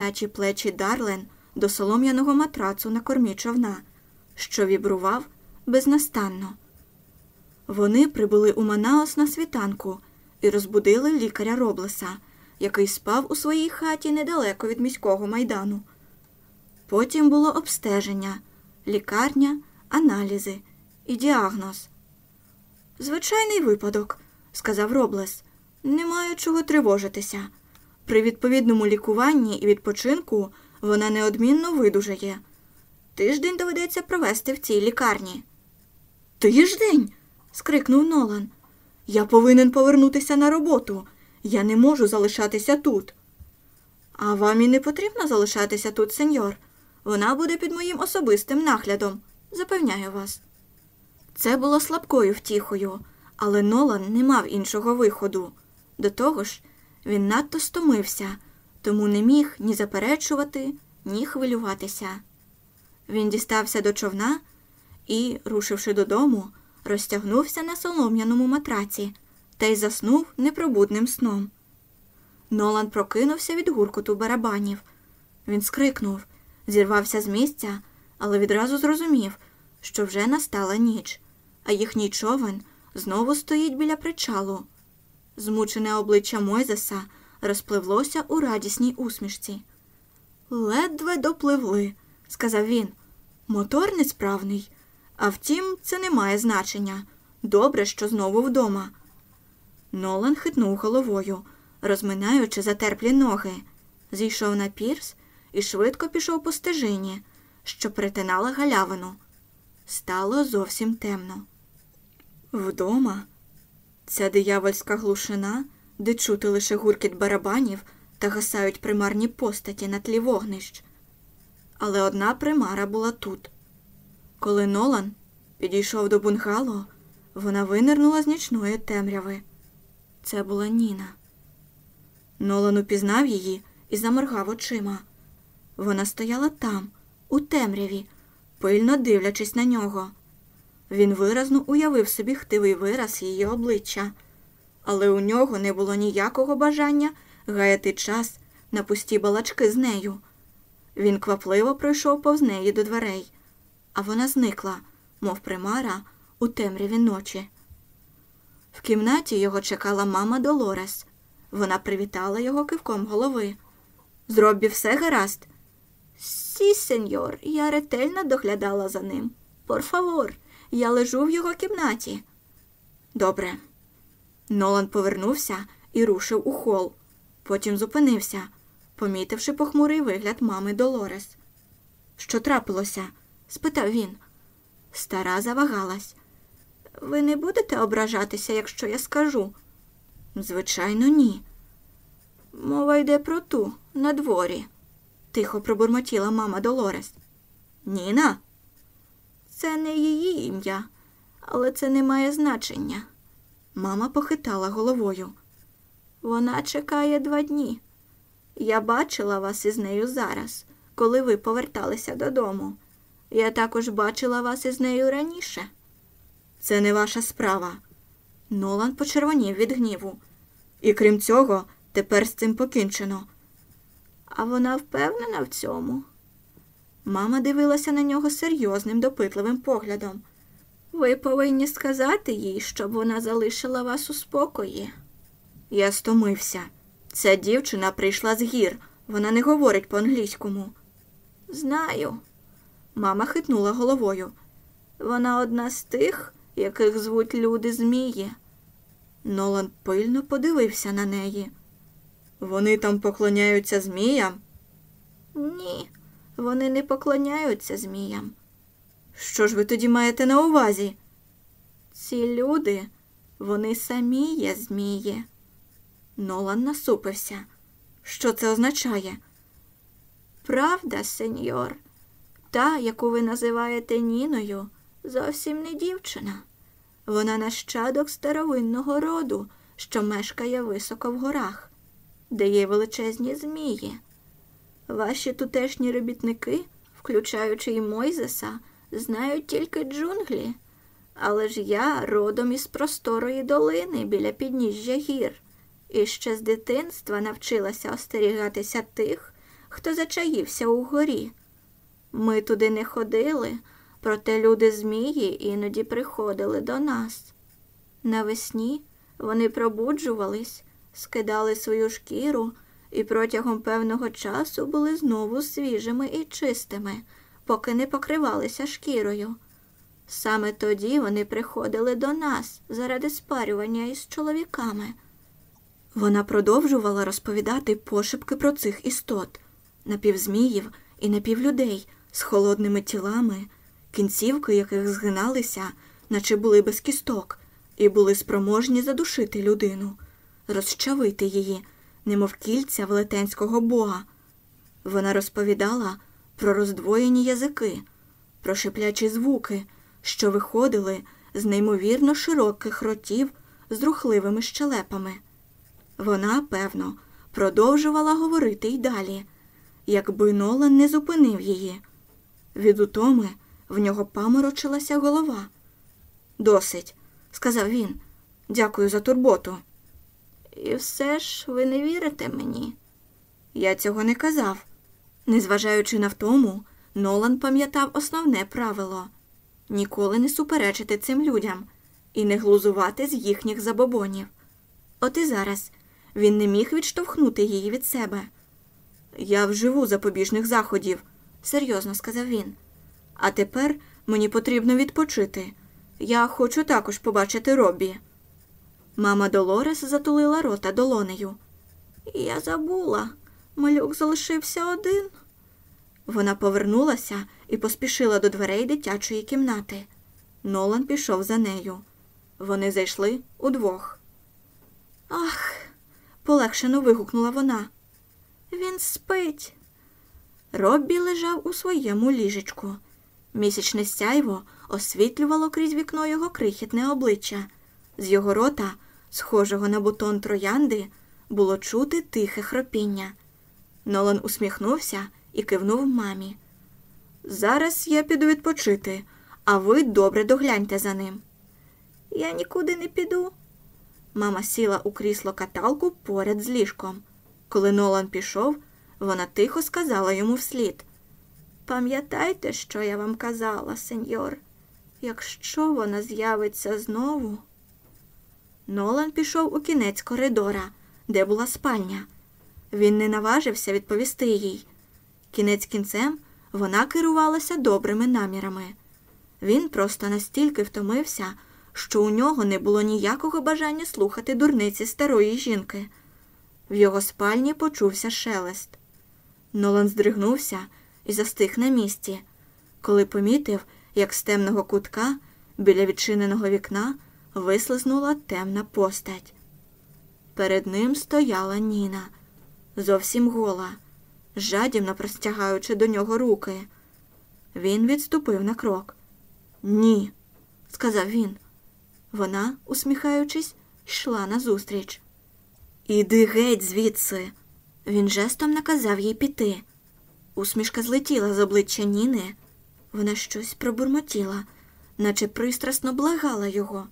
Тачі плечі Дарлен до солом'яного матрацу на кормі човна, що вібрував безнастанно. Вони прибули у Манаос на світанку і розбудили лікаря Роблеса, який спав у своїй хаті недалеко від міського майдану. Потім було обстеження, лікарня, аналізи і діагноз. Звичайний випадок, сказав Роблес. Немає чого тривожитися. При відповідному лікуванні і відпочинку вона неодмінно видужає. Тиждень доведеться провести в цій лікарні. Тиждень? скрикнув Нолан. Я повинен повернутися на роботу. Я не можу залишатися тут. А вам і не потрібно залишатися тут, сеньор. Вона буде під моїм особистим наглядом, запевняю вас. Це було слабкою втіхою, але Нолан не мав іншого виходу. До того ж, він надто стомився, тому не міг ні заперечувати, ні хвилюватися. Він дістався до човна і, рушивши додому, розтягнувся на солом'яному матраці та й заснув непробудним сном. Нолан прокинувся від гуркоту барабанів. Він скрикнув, зірвався з місця, але відразу зрозумів, що вже настала ніч, а їхній човен знову стоїть біля причалу. Змучене обличчя Мойзеса розпливлося у радісній усмішці. Ледве допливли, сказав він. Мотор несправний. А втім, це не має значення. Добре, що знову вдома. Нолан хитнув головою, розминаючи затерплі ноги, зійшов на пірс і швидко пішов по стежині, що притинала галявину. Стало зовсім темно. Вдома ця диявольська глушина, де чути лише гуркіт барабанів та гасають примарні постаті на тлі вогнищ. Але одна примара була тут. Коли Нолан підійшов до бунгало, вона винирнула з нічної темряви. Це була Ніна. Нолан упізнав її і заморгав очима. Вона стояла там, у темряві, пильно дивлячись на нього. Він виразно уявив собі хтивий вираз її обличчя, але у нього не було ніякого бажання гаяти час на пусті балачки з нею. Він квапливо пройшов повз неї до дверей, а вона зникла, мов примара, у темряві ночі. В кімнаті його чекала мама Долорес. Вона привітала його кивком голови. З Роббі все гаразд. Sí, señor, я ретельно доглядала за ним. Por favor, я лежу в його кімнаті. Добре. Нолан повернувся і рушив у хол. Потім зупинився, помітивши похмурий вигляд мами Долорес. Що трапилося? спитав він. Стара завагалась. Ви не будете ображатися, якщо я скажу? Звичайно, ні. Мова йде про ту на дворі», – тихо пробурмотіла мама Долорес. Ніна? Це не її ім'я, але це не має значення. Мама похитала головою. Вона чекає два дні. Я бачила вас із нею зараз, коли ви поверталися додому. Я також бачила вас із нею раніше. Це не ваша справа. Нолан почервонів від гніву. І крім цього, тепер з цим покінчено. А вона впевнена в цьому. Мама дивилася на нього серйозним, допитливим поглядом. Ви повинні сказати їй, щоб вона залишила вас у спокої. Я стомився. Ця дівчина прийшла з гір. Вона не говорить по-англійському. Знаю. Мама хитнула головою. Вона одна з тих, яких звуть люди Змії. Нолан пильно подивився на неї. Вони там поклоняються зміям? Ні, вони не поклоняються зміям. Що ж ви тоді маєте на увазі? Ці люди, вони самі є змії. Нолан насупився. Що це означає? Правда, сеньор, та, яку ви називаєте Ніною, зовсім не дівчина. Вона нащадок старовинного роду, що мешкає високо в горах, де є величезні змії. Ваші тутешні робітники, включаючи й Мойзеса, знають тільки джунглі. Але ж я родом із просторої долини біля підніжжя гір, і ще з дитинства навчилася остерігатися тих, хто зачаївся угорі. Ми туди не ходили, проте люди змії іноді приходили до нас. Навесні вони пробуджувались, скидали свою шкіру і протягом певного часу були знову свіжими і чистими, поки не покривалися шкірою. Саме тоді вони приходили до нас заради спарювання із чоловіками. Вона продовжувала розповідати пошепки про цих істот, напівзміїв і напівлюдей з холодними тілами, кінцівки яких згиналися, наче були без кісток, і були спроможні задушити людину, розчавити її, немов кільця велетенського бога. Вона розповідала про роздвоєні язики, про шиплячі звуки, що виходили з неймовірно широких ротів з рухливими щелепами. Вона, певно, продовжувала говорити й далі, якби Нолан не зупинив її. Від утоми в нього паморочилася голова. Досить, сказав він. Дякую за турботу. І все ж ви не вірите мені? Я цього не казав. Незважаючи на втому, Нолан пам'ятав основне правило ніколи не суперечити цим людям і не глузувати з їхніх забобонів. От і зараз він не міг відштовхнути її від себе. Я вживу запобіжних заходів, серйозно сказав він. А тепер мені потрібно відпочити. Я хочу також побачити Робі. Мама Долорес затулила рота долонею. Я забула, малюк залишився один. Вона повернулася і поспішила до дверей дитячої кімнати. Нолан пішов за нею. Вони зайшли удвох. Ах, полегшено вигукнула вона. Він спить. Роббі лежав у своєму ліжечку. Місячне сяйво освітлювало крізь вікно його крихітне обличчя. З його рота, схожого на бутон троянди, було чути тихе хропіння. Нолан усміхнувся і кивнув мамі. Зараз я піду відпочити, а ви добре догляньте за ним. Я нікуди не піду. Мама сіла у крісло каталку поряд з ліжком. Коли Нолан пішов, вона тихо сказала йому вслід. Пам'ятайте, що я вам казала, сеньор, якщо вона з'явиться знову. Нолан пішов у кінець коридора, де була спальня. Він не наважився відповісти їй. Кінець кінцем вона керувалася добрими намірами. Він просто настільки втомився, що у нього не було ніякого бажання слухати дурниці старої жінки. В його спальні почувся шелест. Нолан здригнувся і застиг на місці, коли помітив, як з темного кутка біля відчиненого вікна вислизнула темна постать. Перед ним стояла Ніна, зовсім гола, жадібно простягаючи до нього руки. Він відступив на крок. Ні, сказав він. Вона, усміхаючись, йшла назустріч. Іди геть звідси. Він жестом наказав їй піти. Усмішка злетіла з обличчя Ніни. Вона щось пробурмотіла, наче пристрасно благала його,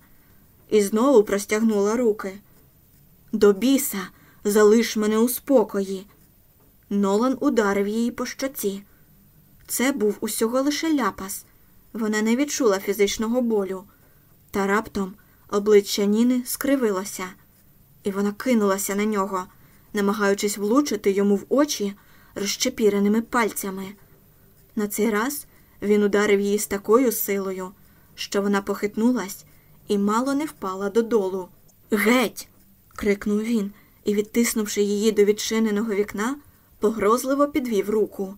і знову простягнула руки. До біса, залиш мене у спокої. Нолан ударив її по щоці. Це був усього лише ляпас. Вона не відчула фізичного болю. Та раптом обличчя Ніни скривилося, і вона кинулася на нього, намагаючись влучити йому в очі розчепіреними пальцями. На цей раз він ударив її з такою силою, що вона похитнулась і мало не впала додолу. Геть. крикнув він і, відтиснувши її до відчиненого вікна, погрозливо підвів руку.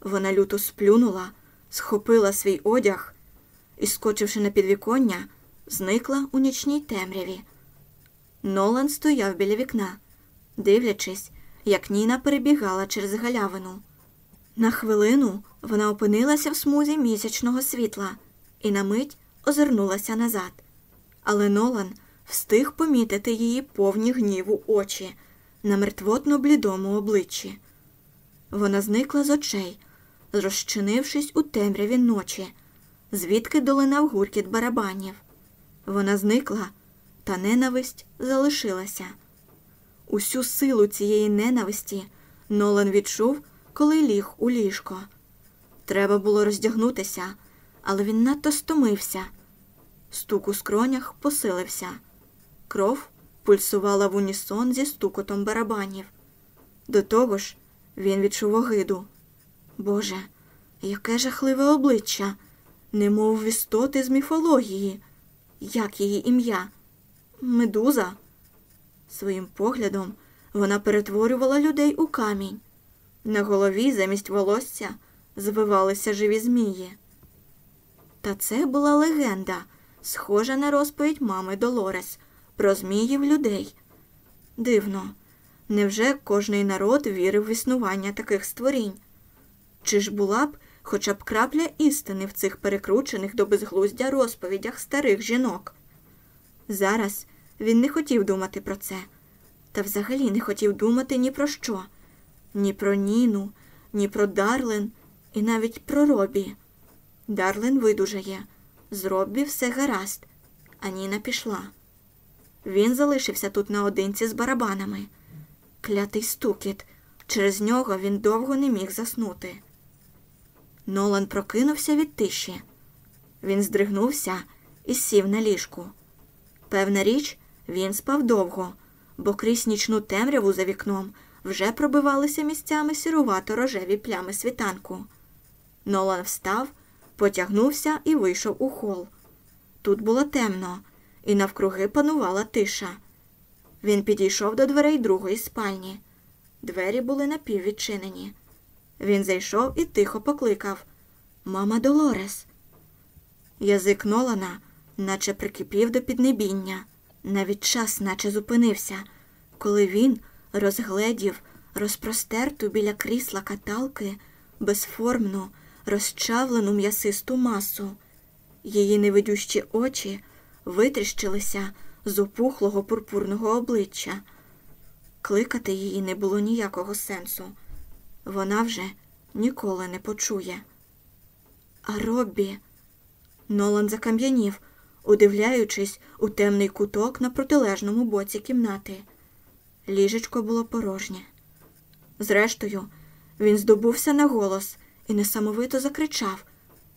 Вона люто сплюнула, схопила свій одяг і, скочивши на підвіконня, зникла у нічній темряві. Нолан стояв біля вікна, дивлячись, як Ніна перебігала через галявину. На хвилину вона опинилася в смузі місячного світла і на мить озирнулася назад. Але Нолан встиг помітити її повні гніву очі на мертвотно блідому обличчі. Вона зникла з очей, розчинившись у темряві ночі, звідки долинав гуркіт барабанів. Вона зникла, та ненависть залишилася. Усю силу цієї ненависті Нолан відчув, коли ліг у ліжко. Треба було роздягнутися, але він надто стомився. Стук у скронях посилився. Кров пульсувала в унісон зі стукотом барабанів. До того ж, він відчув огиду. Боже, яке жахливе обличчя, немов в істоти з міфології. Як її ім'я? Медуза. Своїм поглядом вона перетворювала людей у камінь. На голові замість волосся звивалися живі змії. Та це була легенда, схожа на розповідь мами Долорес про зміїв людей. Дивно, невже кожний народ вірив в існування таких створінь? Чи ж була б хоча б крапля істини в цих перекручених до безглуздя розповідях старих жінок? Зараз він не хотів думати про це, та взагалі не хотів думати ні про що, ні про Ніну, ні про Дарлен і навіть про Робі. Дарлен видужає, з все гаразд, а Ніна пішла. Він залишився тут наодинці з барабанами. Клятий стукіт. Через нього він довго не міг заснути. Нолан прокинувся від тиші. Він здригнувся і сів на ліжку. Певна річ, він спав довго, бо крізь нічну темряву за вікном вже пробивалися місцями сірувато рожеві плями світанку. Нолан встав, потягнувся і вийшов у хол. Тут було темно, і навкруги панувала тиша. Він підійшов до дверей другої спальні. Двері були напіввідчинені. Він зайшов і тихо покликав Мама Долорес. Язик Нолана наче прикипів до піднебіння. Навіть час наче зупинився, коли він розгледів розпростерту біля крісла каталки безформну, розчавлену м'ясисту масу. Її невидющі очі витріщилися з опухлого пурпурного обличчя. Кликати її не було ніякого сенсу. Вона вже ніколи не почує. А Роббі. Нолан закам'янів, удивляючись у темний куток на протилежному боці кімнати. Ліжечко було порожнє. Зрештою, він здобувся на голос і несамовито закричав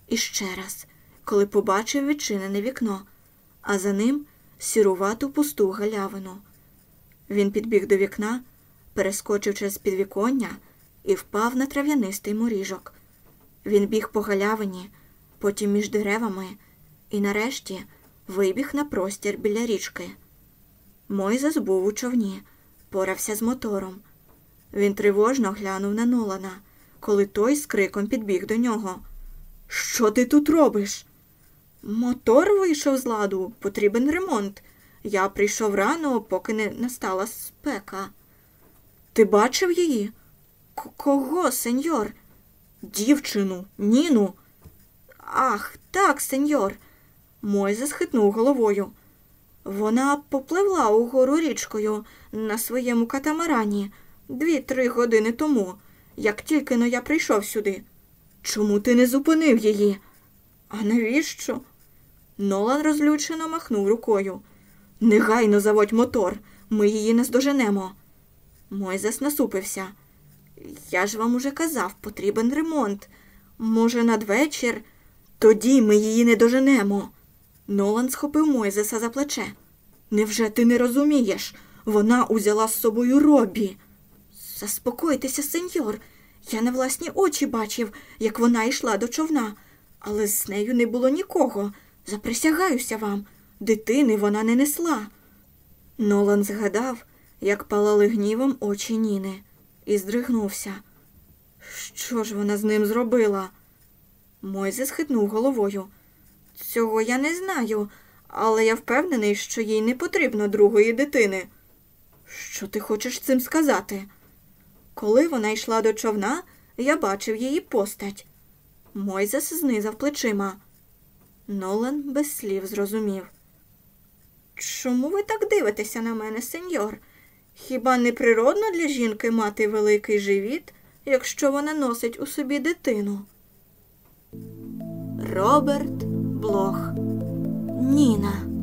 іще раз, коли побачив відчинене вікно, а за ним сірувату пусту галявину. Він підбіг до вікна, перескочив через підвіконня і впав на трав'янистий моріжок. Він біг по галявині, потім між деревами і нарешті вибіг на простір біля річки. Мойзес був у човні, порався з мотором. Він тривожно глянув на Нолана, коли той з криком підбіг до нього. Що ти тут робиш? Мотор вийшов з ладу, потрібен ремонт. Я прийшов рано, поки не настала спека. Ти бачив її? К кого, сеньор? Дівчину, Ніну. Ах, так, сеньор. Мойзе схитнув головою. Вона попливла угору річкою на своєму катамарані дві-три години тому, як тільки но я прийшов сюди. Чому ти не зупинив її? А навіщо? Нолан розлючено махнув рукою. Негайно заводь мотор, ми її не здоженемо. Мойзес насупився. Я ж вам уже казав, потрібен ремонт. Може, надвечір? Тоді ми її не доженемо. Нолан схопив Мойзеса за плече. Невже ти не розумієш? Вона узяла з собою робі. Заспокойтеся, сеньор. Я на власні очі бачив, як вона йшла до човна, але з нею не було нікого. Заприсягаюся вам, дитини вона не несла. Нолан згадав, як палали гнівом очі Ніни, і здригнувся. Що ж вона з ним зробила? Мойзе схитнув головою. Цього я не знаю, але я впевнений, що їй не потрібно другої дитини. Що ти хочеш цим сказати? Коли вона йшла до човна, я бачив її постать. Мойзес знизав плечима. Нолан без слів зрозумів. Чому ви так дивитеся на мене, сеньор? Хіба не природно для жінки мати великий живіт, якщо вона носить у собі дитину? Роберт Блох Ніна